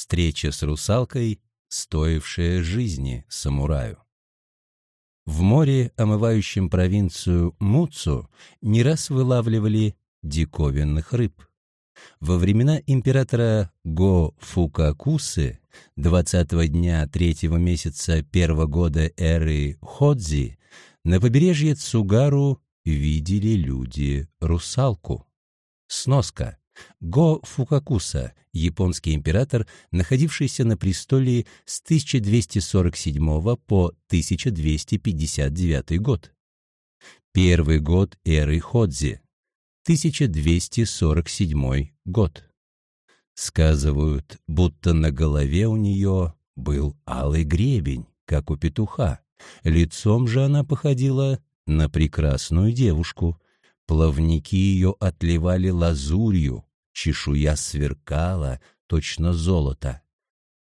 Встреча с русалкой, стоившая жизни самураю. В море, омывающем провинцию Муцу, не раз вылавливали диковинных рыб. Во времена императора Го Фукакусы 20 дня третьего месяца первого года эры Ходзи на побережье Цугару видели люди русалку. Сноска. Го Фукакуса, японский император, находившийся на престоле с 1247 по 1259 год. Первый год эры Ходзи, 1247 год. Сказывают, будто на голове у нее был алый гребень, как у петуха. Лицом же она походила на прекрасную девушку. Плавники ее отливали лазурью, чешуя сверкала, точно золото.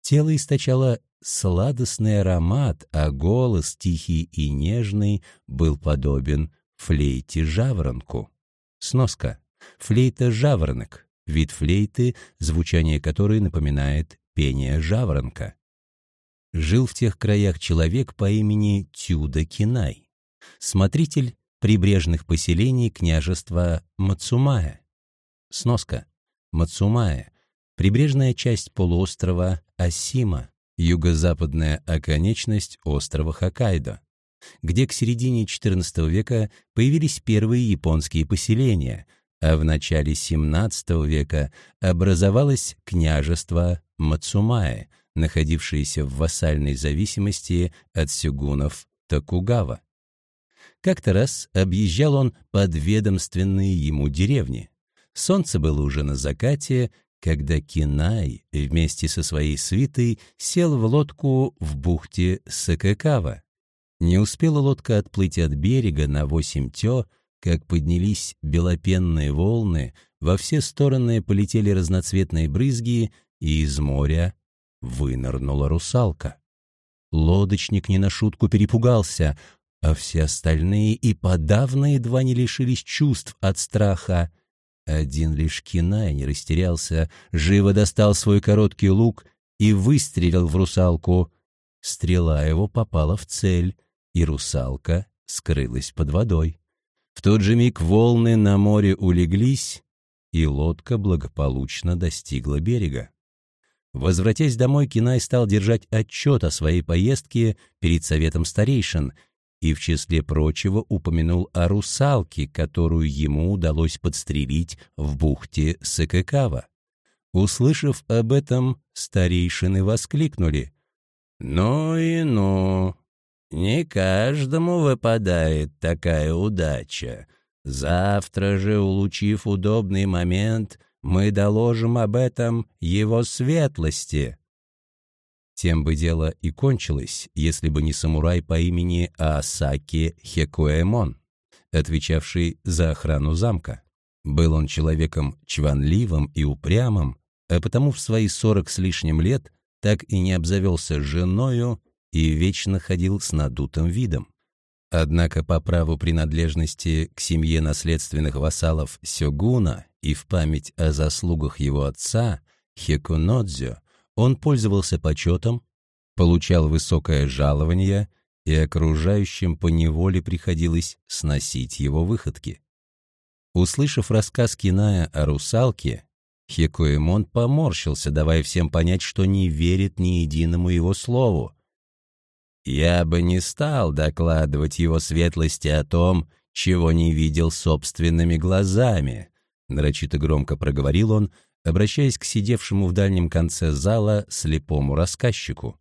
Тело источало сладостный аромат, а голос, тихий и нежный, был подобен флейте-жаворонку. Сноска. Флейта-жаворонок. Вид флейты, звучание которой напоминает пение жаворонка. Жил в тех краях человек по имени Тюда Кинай, смотритель прибрежных поселений княжества Мацумая. Сноска. Мацумая. Прибрежная часть полуострова Асима, юго-западная оконечность острова Хоккайдо где к середине XIV века появились первые японские поселения, а в начале XVII века образовалось княжество Мацумае, находившееся в вассальной зависимости от сюгунов Токугава. Как-то раз объезжал он подведомственные ему деревни. Солнце было уже на закате, когда Кинай вместе со своей свитой сел в лодку в бухте Сакакава. Не успела лодка отплыть от берега на восемь тё, как поднялись белопенные волны, во все стороны полетели разноцветные брызги, и из моря вынырнула русалка. Лодочник не на шутку перепугался, а все остальные и подавно едва не лишились чувств от страха. Один лишь Кинай не растерялся, живо достал свой короткий лук и выстрелил в русалку. Стрела его попала в цель и русалка скрылась под водой. В тот же миг волны на море улеглись, и лодка благополучно достигла берега. Возвратясь домой, Кинай стал держать отчет о своей поездке перед советом старейшин и в числе прочего упомянул о русалке, которую ему удалось подстрелить в бухте Сакакава. Услышав об этом, старейшины воскликнули. «Ну и ну! Не каждому выпадает такая удача. Завтра же, улучив удобный момент, мы доложим об этом его светлости. Тем бы дело и кончилось, если бы не самурай по имени Асаки Хекуэмон, отвечавший за охрану замка. Был он человеком чванливым и упрямым, а потому в свои сорок с лишним лет так и не обзавелся женою и вечно ходил с надутым видом. Однако по праву принадлежности к семье наследственных вассалов Сёгуна и в память о заслугах его отца Хекунодзё он пользовался почетом, получал высокое жалование, и окружающим по неволе приходилось сносить его выходки. Услышав рассказ Киная о русалке, Хекуэмон поморщился, давая всем понять, что не верит ни единому его слову, я бы не стал докладывать его светлости о том, чего не видел собственными глазами, нарочито громко проговорил он, обращаясь к сидевшему в дальнем конце зала слепому рассказчику.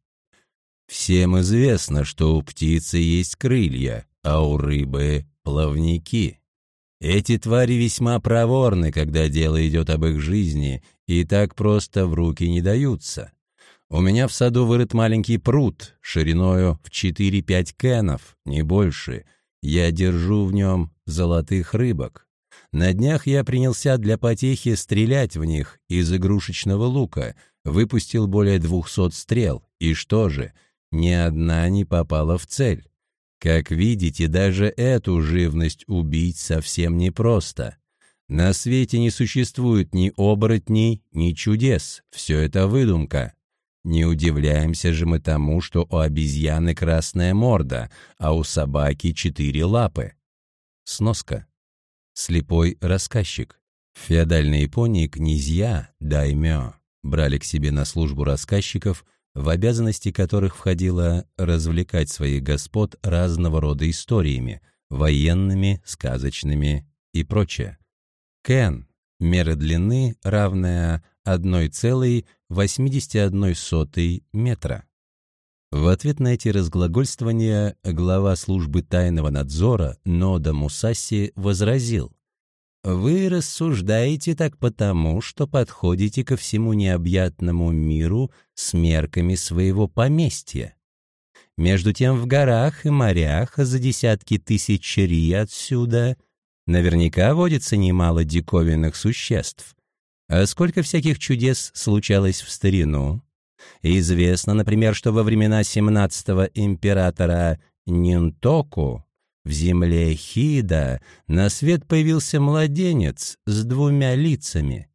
Всем известно, что у птицы есть крылья, а у рыбы — плавники. Эти твари весьма проворны, когда дело идет об их жизни, и так просто в руки не даются. У меня в саду вырыт маленький пруд, шириною в 4-5 кенов, не больше. Я держу в нем золотых рыбок. На днях я принялся для потехи стрелять в них из игрушечного лука, выпустил более двухсот стрел, и что же, ни одна не попала в цель. Как видите, даже эту живность убить совсем непросто. На свете не существует ни оборотней, ни чудес, все это выдумка. Не удивляемся же мы тому, что у обезьяны красная морда, а у собаки четыре лапы. Сноска. Слепой рассказчик. В феодальной Японии князья, даймё, брали к себе на службу рассказчиков, в обязанности которых входило развлекать своих господ разного рода историями, военными, сказочными и прочее. Кен – мера длины, равная 1,81 метра. В ответ на эти разглагольствования глава службы тайного надзора Нода Мусаси возразил, «Вы рассуждаете так потому, что подходите ко всему необъятному миру с мерками своего поместья. Между тем в горах и морях за десятки тысяч ри отсюда наверняка водится немало диковинных существ, а сколько всяких чудес случалось в старину? Известно, например, что во времена 17-го императора Нинтоку в земле Хида на свет появился младенец с двумя лицами.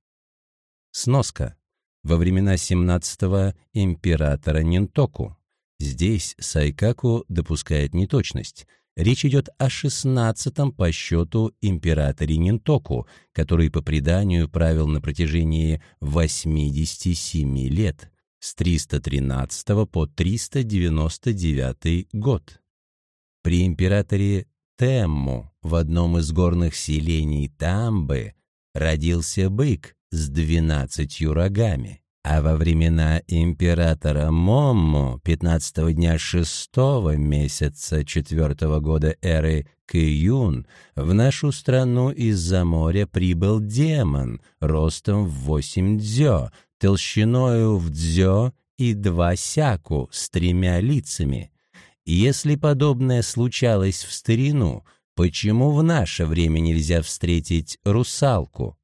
Сноска. Во времена 17-го императора Нинтоку. Здесь Сайкаку допускает неточность — Речь идет о шестнадцатом по счету императоре Нинтоку, который по преданию правил на протяжении 87 лет, с 313 по 399 год. При императоре Темму в одном из горных селений Тамбы родился бык с двенадцатью рогами. А во времена императора Момму 15 дня шестого месяца четвертого года эры Киюн в нашу страну из-за моря прибыл демон ростом в восемь дзё, толщиною в дзё и два сяку с тремя лицами. Если подобное случалось в старину, почему в наше время нельзя встретить русалку?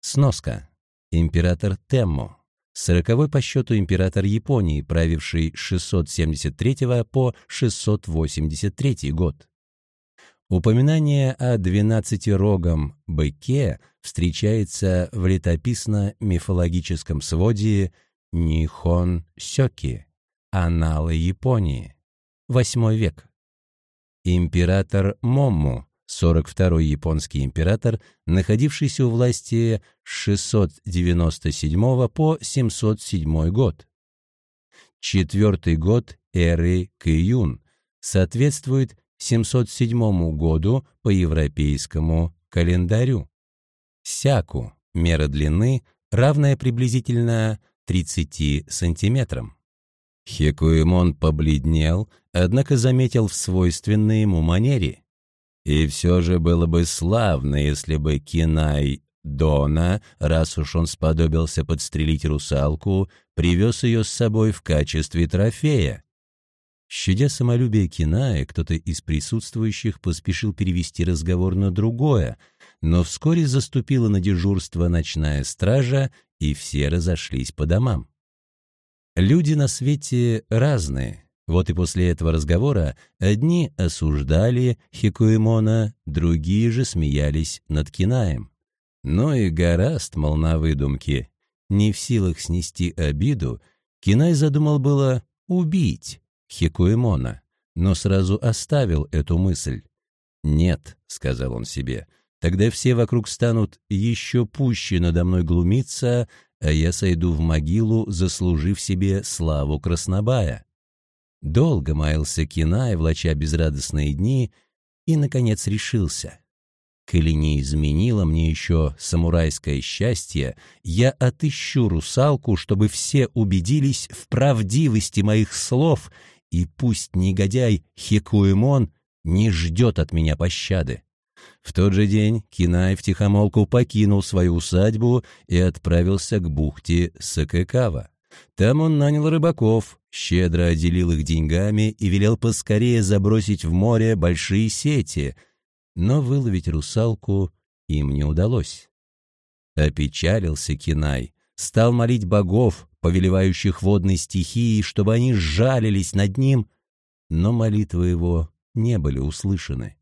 Сноска император Теммо, сороковой по счету император Японии, правивший с 673 по 683 год. Упоминание о двенадцатирогом быке встречается в летописно-мифологическом своде Нихон Сёки «Аналы Японии», VIII век. Император Момму 42-й японский император, находившийся у власти с 697 по 707 год. Четвертый год эры Киюн соответствует 707 году по европейскому календарю. Сяку – мера длины, равная приблизительно 30 сантиметрам. Хекуэмон побледнел, однако заметил в свойственной ему манере – и все же было бы славно, если бы Кинай Дона, раз уж он сподобился подстрелить русалку, привез ее с собой в качестве трофея. Щадя самолюбие Киная, кто-то из присутствующих поспешил перевести разговор на другое, но вскоре заступила на дежурство ночная стража, и все разошлись по домам. Люди на свете разные — вот и после этого разговора одни осуждали Хикуэмона, другие же смеялись над Кинаем. Но и гораст, мол, на выдумке. Не в силах снести обиду, Кинай задумал было убить Хикуэмона, но сразу оставил эту мысль. «Нет», — сказал он себе, — «тогда все вокруг станут еще пуще надо мной глумиться, а я сойду в могилу, заслужив себе славу Краснобая». Долго маялся Кинай, влача безрадостные дни, и, наконец, решился. Коли не изменило мне еще самурайское счастье, я отыщу русалку, чтобы все убедились в правдивости моих слов, и пусть негодяй Хекуэмон не ждет от меня пощады. В тот же день Кинай втихомолку покинул свою усадьбу и отправился к бухте Сакекава. Там он нанял рыбаков, щедро отделил их деньгами и велел поскорее забросить в море большие сети, но выловить русалку им не удалось. Опечалился Кинай, стал молить богов, повелевающих водной стихией, чтобы они сжалились над ним, но молитвы его не были услышаны.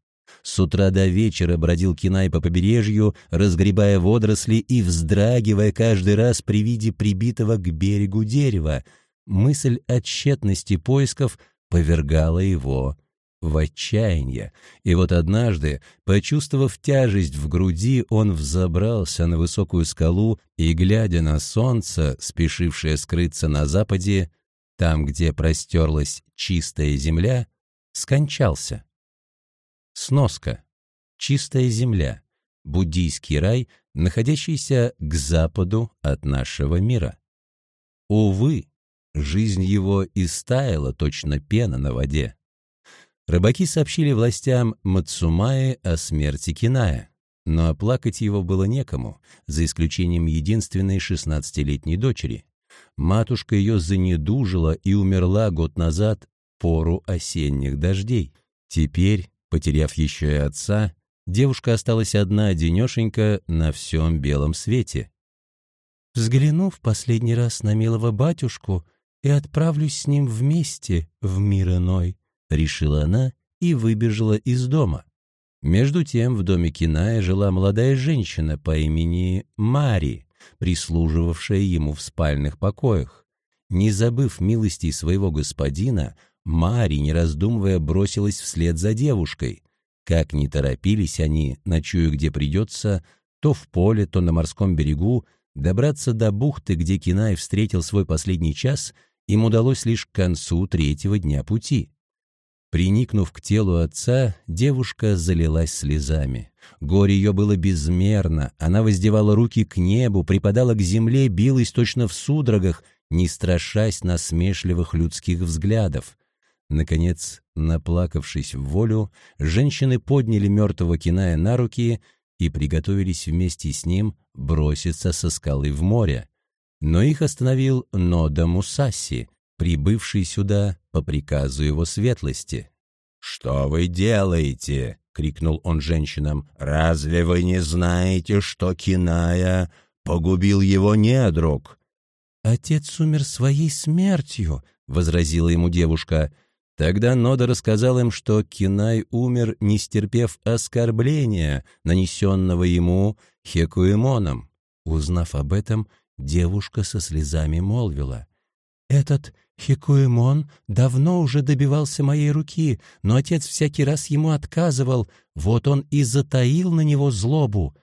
С утра до вечера бродил Кинай по побережью, разгребая водоросли и вздрагивая каждый раз при виде прибитого к берегу дерева. Мысль о тщетности поисков повергала его в отчаяние. И вот однажды, почувствовав тяжесть в груди, он взобрался на высокую скалу и, глядя на солнце, спешившее скрыться на западе, там, где простерлась чистая земля, скончался. Сноска. Чистая земля. Буддийский рай, находящийся к западу от нашего мира. Увы, жизнь его истаяла точно пена на воде. Рыбаки сообщили властям Мацумаи о смерти Киная, но оплакать его было некому, за исключением единственной шестнадцатилетней дочери. Матушка ее занедужила и умерла год назад пору осенних дождей. Теперь, потеряв еще и отца, девушка осталась одна денешенька на всем белом свете. Взглянув последний раз на милого батюшку и отправлюсь с ним вместе в мир иной, — решила она и выбежала из дома. Между тем в доме Киная жила молодая женщина по имени Мари, прислуживавшая ему в спальных покоях. Не забыв милости своего господина, Мари, не раздумывая, бросилась вслед за девушкой. Как ни торопились они, ночуя где придется, то в поле, то на морском берегу, добраться до бухты, где Кинай встретил свой последний час, им удалось лишь к концу третьего дня пути. Приникнув к телу отца, девушка залилась слезами. Горе ее было безмерно, она воздевала руки к небу, припадала к земле, билась точно в судорогах, не страшась насмешливых людских взглядов. Наконец, наплакавшись в волю, женщины подняли мертвого Киная на руки и приготовились вместе с ним броситься со скалы в море. Но их остановил Нода Мусаси, прибывший сюда по приказу его светлости. «Что вы делаете?» — крикнул он женщинам. «Разве вы не знаете, что Киная погубил его недруг?» «Отец умер своей смертью», — возразила ему девушка. Тогда Нода рассказал им, что Кинай умер, не стерпев оскорбления, нанесенного ему Хекуэмоном. Узнав об этом, девушка со слезами молвила. «Этот Хикуэмон давно уже добивался моей руки, но отец всякий раз ему отказывал, вот он и затаил на него злобу.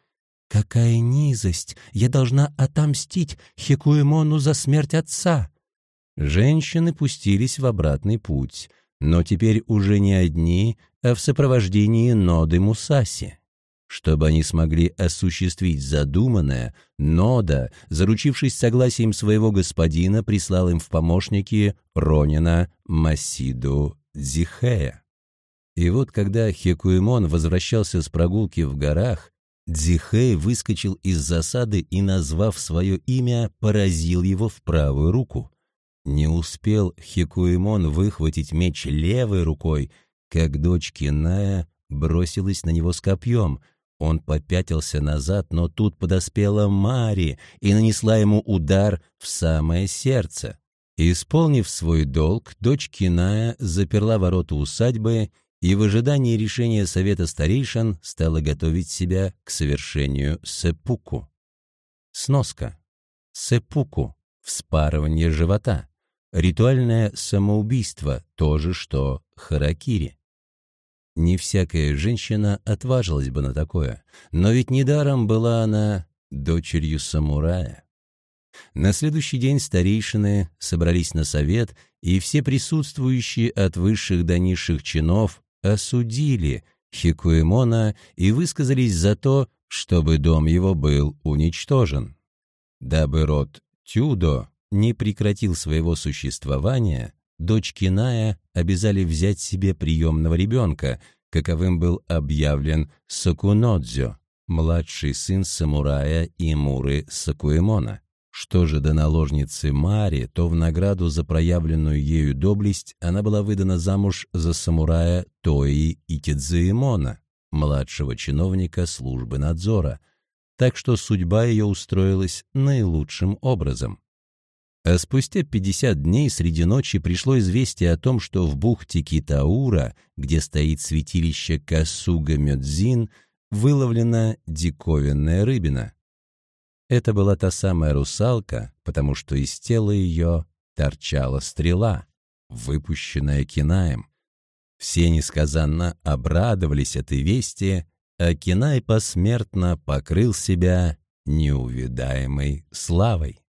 Какая низость! Я должна отомстить Хикуэмону за смерть отца!» Женщины пустились в обратный путь, но теперь уже не одни, а в сопровождении Ноды Мусаси. Чтобы они смогли осуществить задуманное, Нода, заручившись согласием своего господина, прислал им в помощники Ронина Масиду Дзихея. И вот когда Хекуэмон возвращался с прогулки в горах, Дзихей выскочил из засады и, назвав свое имя, поразил его в правую руку. Не успел Хекуэмон выхватить меч левой рукой, как дочь Киная бросилась на него с копьем — он попятился назад, но тут подоспела Мари и нанесла ему удар в самое сердце. Исполнив свой долг, дочь Киная заперла ворота усадьбы и в ожидании решения совета старейшин стала готовить себя к совершению сепуку. Сноска. Сепуку — вспарывание живота. Ритуальное самоубийство — то же, что харакири. Не всякая женщина отважилась бы на такое, но ведь недаром была она дочерью самурая. На следующий день старейшины собрались на совет, и все присутствующие от высших до низших чинов осудили Хикуэмона и высказались за то, чтобы дом его был уничтожен. Дабы род Тюдо не прекратил своего существования, дочь Киная обязали взять себе приемного ребенка, каковым был объявлен Сакунодзё, младший сын самурая Имуры Сакуэмона. Что же до наложницы Мари, то в награду за проявленную ею доблесть она была выдана замуж за самурая Тои Итидзуэмона, младшего чиновника службы надзора, так что судьба ее устроилась наилучшим образом. А спустя 50 дней среди ночи пришло известие о том, что в бухте Китаура, где стоит святилище Касуга-Мёдзин, выловлена диковинная рыбина. Это была та самая русалка, потому что из тела ее торчала стрела, выпущенная Кинаем. Все несказанно обрадовались этой вести, а Кинай посмертно покрыл себя неувидаемой славой.